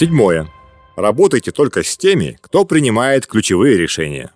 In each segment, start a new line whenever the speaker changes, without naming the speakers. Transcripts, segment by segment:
Седьмое. Работайте только с теми, кто принимает ключевые решения.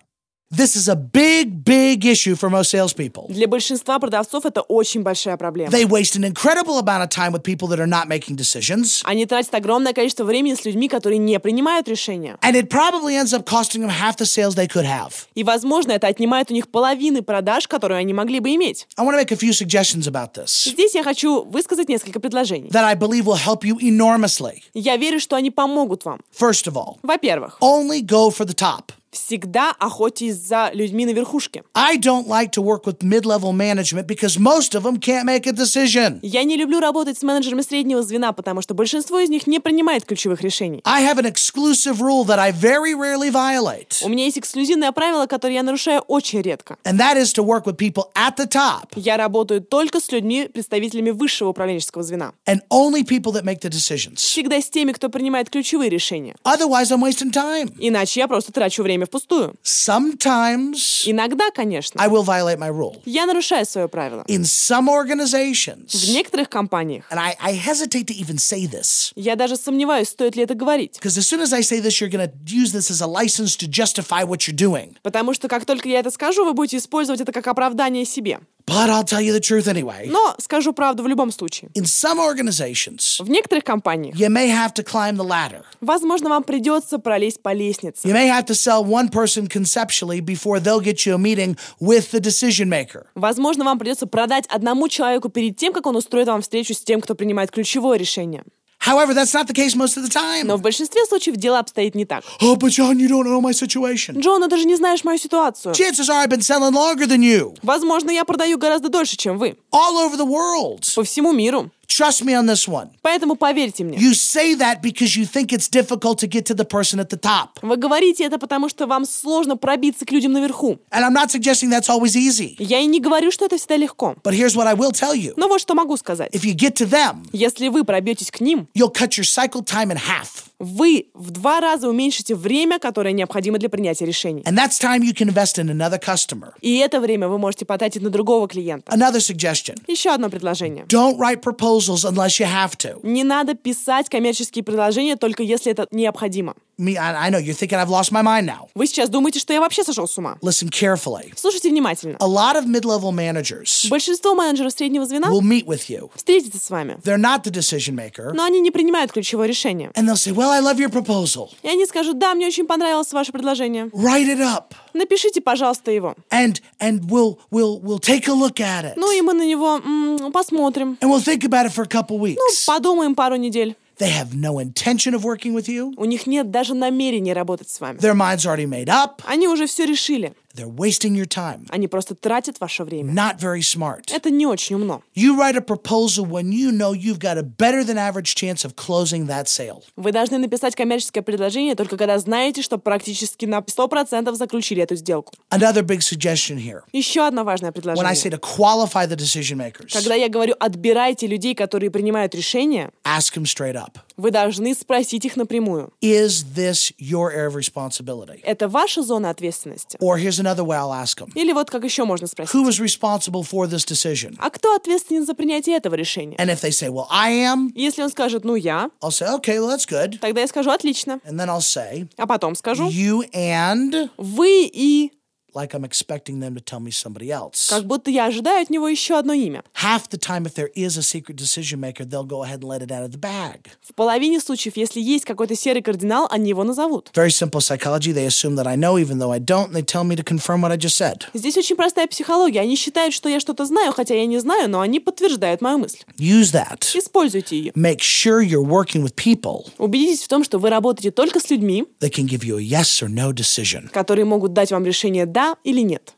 This is a big, big issue for most salespeople.
Для большинства продавцов это очень большая проблема.
They waste an incredible amount of time with people that are not making decisions,
Они тратят огромное количество времени с людьми, которые не принимают решения.
and it probably ends up costing them half the sales they could have.
И, возможно, это отнимает у них половины продаж, которые они могли бы иметь.
I want to make a few suggestions about this
Здесь я хочу высказать несколько предложений.
that I believe will help you enormously.
Я верю, что они помогут вам.
First of all,
Во-первых,
only go for the top.
Всегда охотитесь за людьми на верхушке.
I don't like to work with mid level management because most of them can't make a decision.
Я не люблю работать с менеджерами среднего звена, потому что большинство из них не принимает ключевых решений.
I have an exclusive rule that I very rarely violate,
У меня есть эксклюзивное правило, которое я нарушаю очень редко.
and that is to work with people at the top
Я работаю только с людьми, представителями высшего управленческого звена.
and only people that make the decisions.
Всегда с теми, кто принимает ключевые решения.
Otherwise, I'm wasting time.
Иначе я просто трачу время впустую.
Sometimes
Иногда, конечно,
I will violate my rule.
я нарушаю свое правило.
In some
В
organizations,
некоторых компаниях
and I, I hesitate to even say this,
я даже сомневаюсь, стоит ли это говорить.
because as soon as I say this, you're going to use this as a license to justify what you're doing.
Потому что как только я это скажу, вы будете использовать это как оправдание себе.
But I'll tell you the truth anyway.
Но скажу правду в любом случае.
In some organizations,
В некоторых компаниях,
you may have to climb the ladder.
возможно, вам придется пролезть по лестнице.
You may have to sell one person conceptually before they'll get you a meeting with the decision maker.
Возможно, вам придется продать одному человеку перед тем, как он устроит вам встречу с тем, кто принимает ключевое решение.
However, that's not the case most of the time.
Но в большинстве случаев дело обстоит не так.
Oh, but John, you don't know my situation.
Джон, ну ты же не знаешь мою ситуацию.
Chances are I've been selling longer than you,
Возможно, я продаю гораздо дольше, чем вы.
all over the world.
По всему миру.
Trust me on this one.
Поэтому поверьте мне.
You say that because you think it's difficult to get to the person at the top.
Вы говорите это потому, что вам сложно пробиться к людям наверху.
And I'm not suggesting that's always easy.
Я и не говорю, что это всегда легко.
But here's what I will tell you
Но вот что могу сказать.
if you get to them,
Если вы пробьетесь к ним,
you'll cut your cycle time in half.
вы в два раза уменьшите время, которое необходимо для принятия решений.
And that's time you can invest in another customer.
И это время вы можете потратить на другого клиента.
Another suggestion
Еще одно предложение.
don't write proposals unless you have to.
Не надо писать коммерческие предложения только если это необходимо.
Me, I, I know you're thinking I've lost my mind now.
Вы сейчас думаете, что я вообще сошел с ума.
Listen carefully.
Слушайте внимательно.
A lot of mid level managers
Большинство менеджеров среднего звена
will meet with you.
встретятся с вами,
They're not the decision maker.
но они не принимают ключевое решение.
And they'll say, Well, I love your proposal.
И они скажут, да, мне очень понравилось ваше предложение.
Write it up.
Напишите, пожалуйста, его.
And and we'll we'll we'll take a look at it.
Ну и мы на него м, посмотрим.
And we'll think about it for a couple
Ну,
weeks.
подумаем пару недель.
They have no intention of working with you.
У них нет даже намерения работать с вами.
Their mind's already made up.
Они уже все решили.
They're wasting your time.
Они просто тратят ваше время.
Not very smart.
Это не очень умно.
You write a proposal when you know you've got a better than average chance of closing that sale.
Вы должны написать коммерческое предложение только когда знаете, что практически на 100% заключили эту сделку.
Another big suggestion here.
Еще одно важное
When I say
предложение.
to qualify the decision makers,
Когда я говорю «отбирайте людей, которые принимают решения»,
ask them straight up.
Вы должны спросить их напрямую.
Is this your area of responsibility?
Это ваша зона ответственности?
Or here's another way I'll ask them.
Или вот как еще можно спросить.
Who is responsible for this decision?
А кто ответственен за принятие этого решения?
And if they say, well, I am,
Если он скажет «ну я»,
I'll say, okay, well, that's good.
тогда я скажу «отлично».
And then I'll say,
А потом скажу
you and,
«вы и...»
like I'm expecting them to tell me somebody else.
Как будто я ожидаю от него еще одно имя.
Half the time, if there is a secret decision maker, they'll go ahead and let it out of the bag.
В половине случаев, если есть какой-то серый кардинал, они его назовут.
Very simple psychology. They assume that I know, even though I don't, and they tell me to confirm what I just said.
Здесь очень простая психология. Они считают, что я что-то знаю, хотя я не знаю, но они подтверждают мою мысль.
Use that.
Используйте ее.
Make sure you're working with people
Убедитесь в том, что вы работаете только с людьми,
that can give you a yes or no decision.
которые могут дать вам решение «да» или «нет».